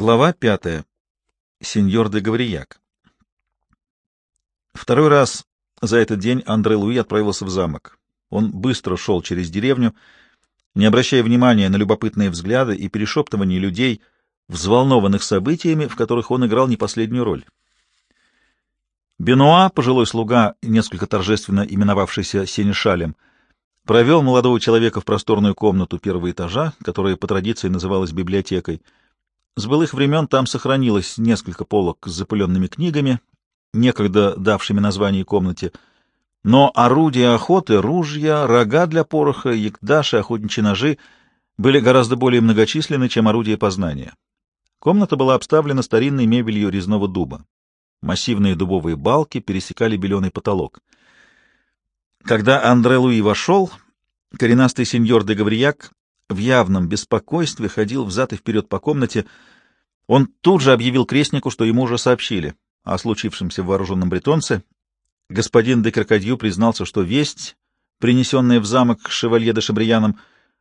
Глава пятая. Сеньор де Гаврияк. Второй раз за этот день Андре Луи отправился в замок. Он быстро шел через деревню, не обращая внимания на любопытные взгляды и перешептывания людей, взволнованных событиями, в которых он играл не последнюю роль. Бенуа, пожилой слуга, несколько торжественно именовавшийся Сенешалем, провел молодого человека в просторную комнату первого этажа, которая по традиции называлась библиотекой — с былых времен там сохранилось несколько полок с запыленными книгами, некогда давшими название комнате, но орудия охоты, ружья, рога для пороха, ягдаши, охотничьи ножи были гораздо более многочисленны, чем орудия познания. Комната была обставлена старинной мебелью резного дуба. Массивные дубовые балки пересекали беленый потолок. Когда Андре Луи вошел, коренастый сеньор де Гаврияк в явном беспокойстве ходил взад и вперед по комнате. Он тут же объявил крестнику, что ему уже сообщили о случившемся в вооруженном бретонце. Господин де Крокодью признался, что весть, принесенная в замок шевалье де Шабрияном,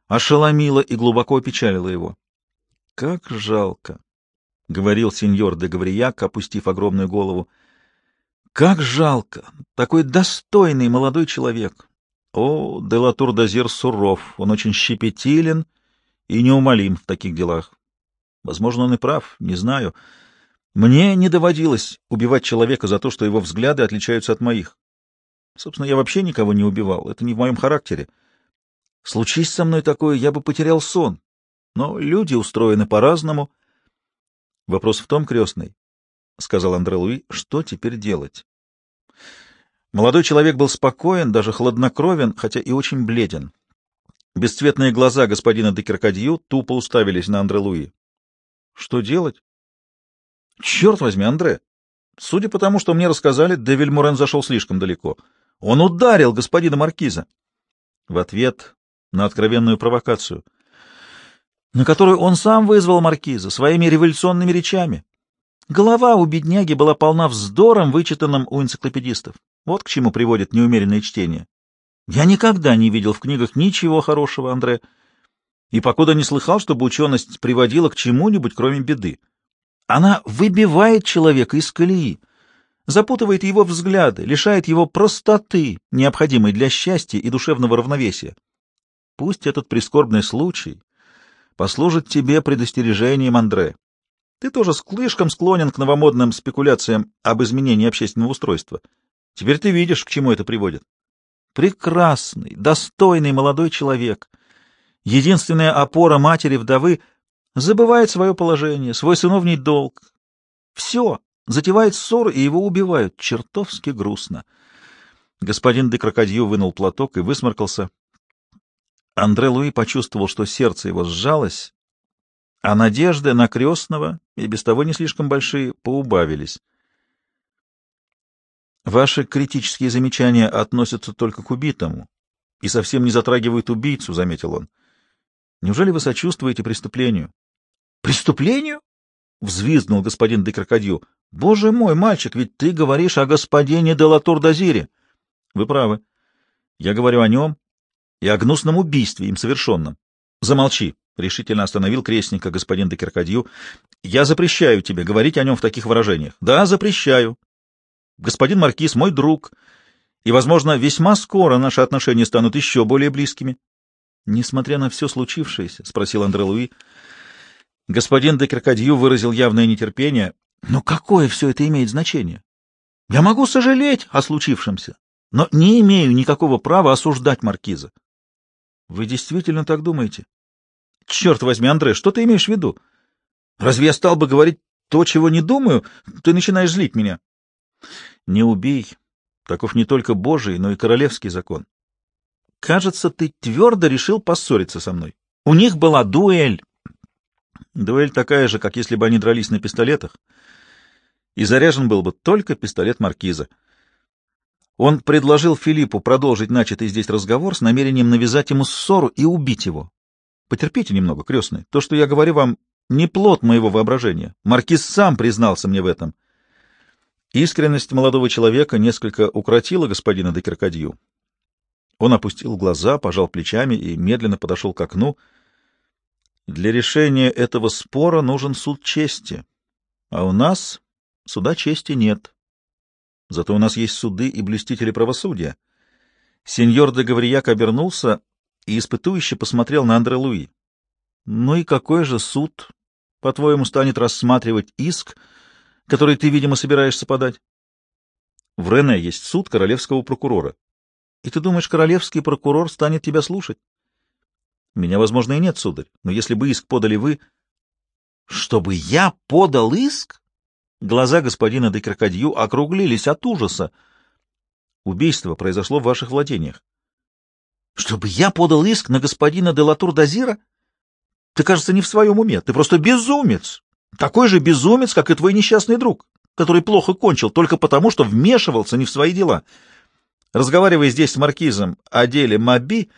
ошеломила и глубоко опечалила его. — Как жалко! — говорил сеньор де Гаврияк, опустив огромную голову. — Как жалко! Такой достойный молодой человек! О, Делатур Дазир суров, он очень щепетилен и неумолим в таких делах. Возможно, он и прав, не знаю. Мне не доводилось убивать человека за то, что его взгляды отличаются от моих. Собственно, я вообще никого не убивал, это не в моем характере. Случись со мной такое, я бы потерял сон. Но люди устроены по-разному. Вопрос в том, крестный, — сказал Андре Луи, — что теперь делать? Молодой человек был спокоен, даже хладнокровен, хотя и очень бледен. Бесцветные глаза господина де Киркадью тупо уставились на Андре Луи. — Что делать? — Черт возьми, Андре! Судя по тому, что мне рассказали, де Вильмурен зашел слишком далеко. Он ударил господина Маркиза. В ответ на откровенную провокацию, на которую он сам вызвал Маркиза своими революционными речами. Голова у бедняги была полна вздором, вычитанным у энциклопедистов. Вот к чему приводит неумеренное чтение. Я никогда не видел в книгах ничего хорошего, Андре, и покуда не слыхал, чтобы ученость приводила к чему-нибудь, кроме беды. Она выбивает человека из колеи, запутывает его взгляды, лишает его простоты, необходимой для счастья и душевного равновесия. Пусть этот прискорбный случай послужит тебе предостережением, Андре. Ты тоже слишком склонен к новомодным спекуляциям об изменении общественного устройства. Теперь ты видишь, к чему это приводит. Прекрасный, достойный молодой человек, единственная опора матери-вдовы, забывает свое положение, свой сыновний долг. Все, затевает ссоры, и его убивают. Чертовски грустно. Господин де Крокодью вынул платок и высморкался. Андре Луи почувствовал, что сердце его сжалось, а надежды на крестного, и без того не слишком большие, поубавились. Ваши критические замечания относятся только к убитому и совсем не затрагивают убийцу, — заметил он. Неужели вы сочувствуете преступлению? — Преступлению? — взвизгнул господин де Крокодью. — Боже мой, мальчик, ведь ты говоришь о господине де Латур-Дазире. — Вы правы. Я говорю о нем и о гнусном убийстве, им совершенном. — Замолчи, — решительно остановил крестника господин де Крокодью. — Я запрещаю тебе говорить о нем в таких выражениях. — Да, запрещаю. Господин Маркиз мой друг, и, возможно, весьма скоро наши отношения станут еще более близкими. — Несмотря на все случившееся, — спросил Андре Луи, — господин де Крокодью выразил явное нетерпение. — Но какое все это имеет значение? Я могу сожалеть о случившемся, но не имею никакого права осуждать Маркиза. — Вы действительно так думаете? — Черт возьми, Андре, что ты имеешь в виду? Разве я стал бы говорить то, чего не думаю? Ты начинаешь злить меня. Не убей. Таков не только Божий, но и королевский закон. Кажется, ты твердо решил поссориться со мной. У них была дуэль. Дуэль такая же, как если бы они дрались на пистолетах. И заряжен был бы только пистолет маркиза. Он предложил Филиппу продолжить начатый здесь разговор с намерением навязать ему ссору и убить его. Потерпите немного, крестный. То, что я говорю вам, не плод моего воображения. Маркиз сам признался мне в этом. — Искренность молодого человека несколько укротила господина де Киркадью. Он опустил глаза, пожал плечами и медленно подошел к окну. Для решения этого спора нужен суд чести, а у нас суда чести нет. Зато у нас есть суды и блюстители правосудия. Сеньор де Гаврияк обернулся и испытующе посмотрел на Андре Луи. Ну и какой же суд, по-твоему, станет рассматривать иск, который ты, видимо, собираешься подать? В Рене есть суд королевского прокурора. И ты думаешь, королевский прокурор станет тебя слушать? Меня, возможно, и нет, сударь, но если бы иск подали вы... Чтобы я подал иск? Глаза господина де Крокодью округлились от ужаса. Убийство произошло в ваших владениях. Чтобы я подал иск на господина де Латур-Дазира? Ты, кажется, не в своем уме. Ты просто безумец. Такой же безумец, как и твой несчастный друг, который плохо кончил только потому, что вмешивался не в свои дела. Разговаривая здесь с маркизом о деле Маби,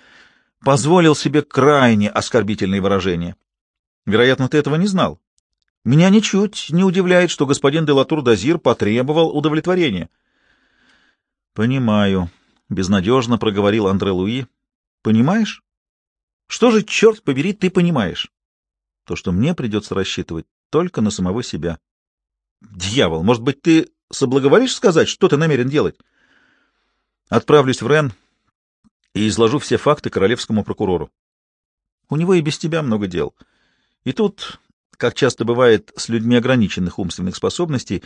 позволил себе крайне оскорбительные выражения. Вероятно, ты этого не знал. Меня ничуть не удивляет, что господин де Латур-Дазир потребовал удовлетворения. — Понимаю, — безнадежно проговорил Андре Луи. — Понимаешь? Что же, черт побери, ты понимаешь? То, что мне придется рассчитывать только на самого себя. Дьявол, может быть, ты соблаговолишь сказать, что ты намерен делать? Отправлюсь в Рен и изложу все факты королевскому прокурору. У него и без тебя много дел. И тут, как часто бывает с людьми ограниченных умственных способностей,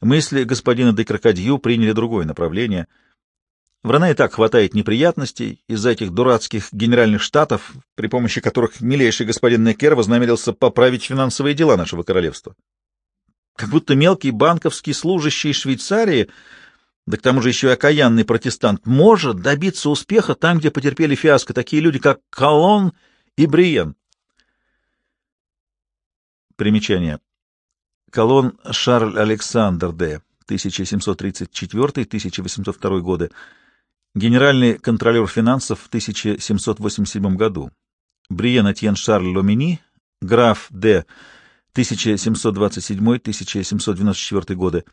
мысли господина де Крокодью приняли другое направление — в Рене и так хватает неприятностей из-за этих дурацких генеральных штатов, при помощи которых милейший господин Некер вознамерился поправить финансовые дела нашего королевства. Как будто мелкий банковский служащий Швейцарии, да к тому же еще и окаянный протестант, может добиться успеха там, где потерпели фиаско такие люди, как Колон и Бриен. Примечание. Колон Шарль Александр Д. 1734-1802 годы генеральный контролер финансов в 1787 году, Бриен Этьен Шарль Ломини, граф Д. 1727-1794 годы,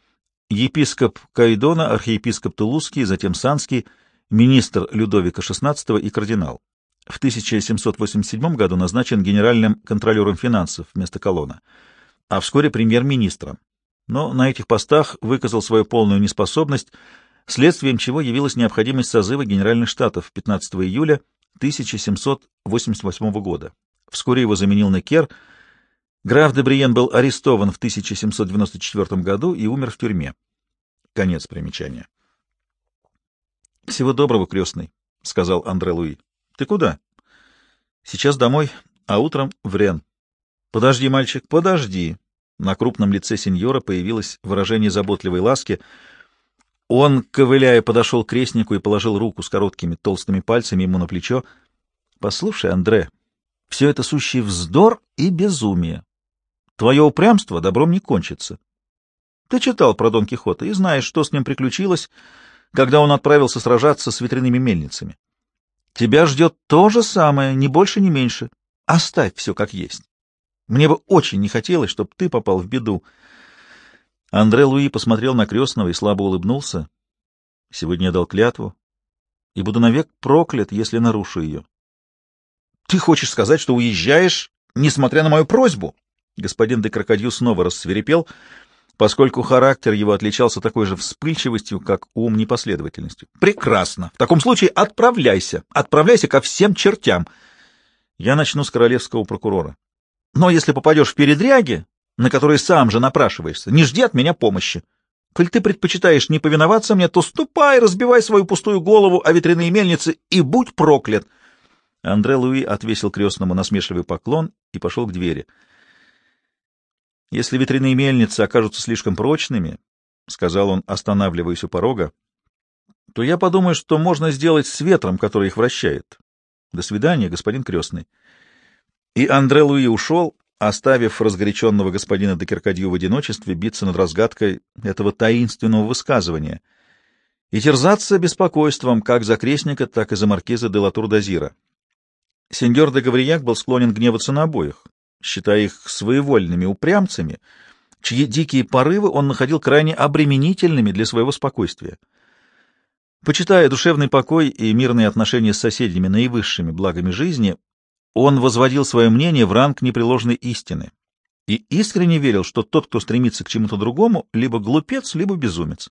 епископ Кайдона, архиепископ Тулузский, затем Санский, министр Людовика XVI и кардинал. В 1787 году назначен генеральным контролером финансов вместо Колона, а вскоре премьер-министром. Но на этих постах выказал свою полную неспособность следствием чего явилась необходимость созыва Генеральных Штатов 15 июля 1788 года. Вскоре его заменил Некер. Граф де Бриен был арестован в 1794 году и умер в тюрьме. Конец примечания. — Всего доброго, крестный, — сказал Андре Луи. — Ты куда? — Сейчас домой, а утром в Рен. — Подожди, мальчик, подожди. На крупном лице сеньора появилось выражение заботливой ласки — он, ковыляя, подошел к крестнику и положил руку с короткими толстыми пальцами ему на плечо. — Послушай, Андре, все это сущий вздор и безумие. Твое упрямство добром не кончится. Ты читал про Дон Кихота и знаешь, что с ним приключилось, когда он отправился сражаться с ветряными мельницами. Тебя ждет то же самое, ни больше, ни меньше. Оставь все как есть. Мне бы очень не хотелось, чтобы ты попал в беду. Андре Луи посмотрел на крестного и слабо улыбнулся. Сегодня я дал клятву и буду навек проклят, если нарушу ее. — Ты хочешь сказать, что уезжаешь, несмотря на мою просьбу? Господин де Крокодил снова рассверепел, поскольку характер его отличался такой же вспыльчивостью, как ум непоследовательностью. — Прекрасно. В таком случае отправляйся. Отправляйся ко всем чертям. Я начну с королевского прокурора. Но если попадешь в передряги, на которые сам же напрашиваешься. Не жди от меня помощи. Коль ты предпочитаешь не повиноваться мне, то ступай, разбивай свою пустую голову о ветряные мельницы и будь проклят. Андре Луи отвесил крестному насмешливый поклон и пошел к двери. Если ветряные мельницы окажутся слишком прочными, — сказал он, останавливаясь у порога, — то я подумаю, что можно сделать с ветром, который их вращает. До свидания, господин крестный. И Андре Луи ушел, оставив разгоряченного господина Декеркадью в одиночестве биться над разгадкой этого таинственного высказывания и терзаться беспокойством как за крестника, так и за маркиза де Латур-Дазира. Сеньор де Гаврияк был склонен гневаться на обоих, считая их своевольными упрямцами, чьи дикие порывы он находил крайне обременительными для своего спокойствия. Почитая душевный покой и мирные отношения с соседями наивысшими благами жизни, Он возводил свое мнение в ранг непреложной истины и искренне верил, что тот, кто стремится к чему-то другому, либо глупец, либо безумец.